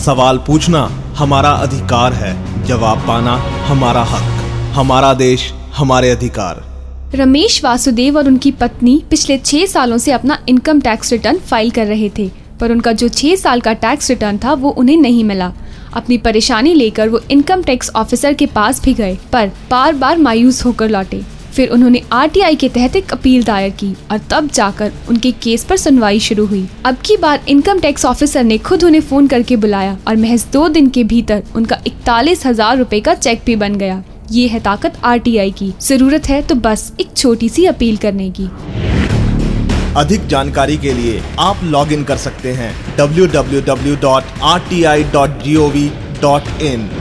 सवाल पूछना हमारा अधिकार है, जवाब पाना हमारा हक। हमारा देश हमारे अधिकार। रमेश वासुदेव और उनकी पत्नी पिछले छह सालों से अपना इनकम टैक्स रिटर्न फ़ाइल कर रहे थे, पर उनका जो छह साल का टैक्स रिटर्न था, वो उन्हें नहीं मिला। अपनी परेशानी लेकर वो इनकम टैक्स ऑफिसर के पास भी गए, पर बार बार मायूस होकर लौटे। फिर उन्होंने आरटीआई के तहत एक अपील दायर की और तब जाकर उनके केस पर सुनवाई शुरू हुई। अब की बार इनकम टैक्स ऑफिसर ने खुद उन्हें फ़ोन करके बुलाया और महज दो दिन के भीतर उनका इकतालीस हज़ार रूपए का चेक भी बन गया। ये है ताकत आरटीआई की। ज़रूरत है तो बस एक छोटी सी अपील करने की। अधिक जानकारी के लिए आप लॉग इन कर सकते हैं www.rti.gov.in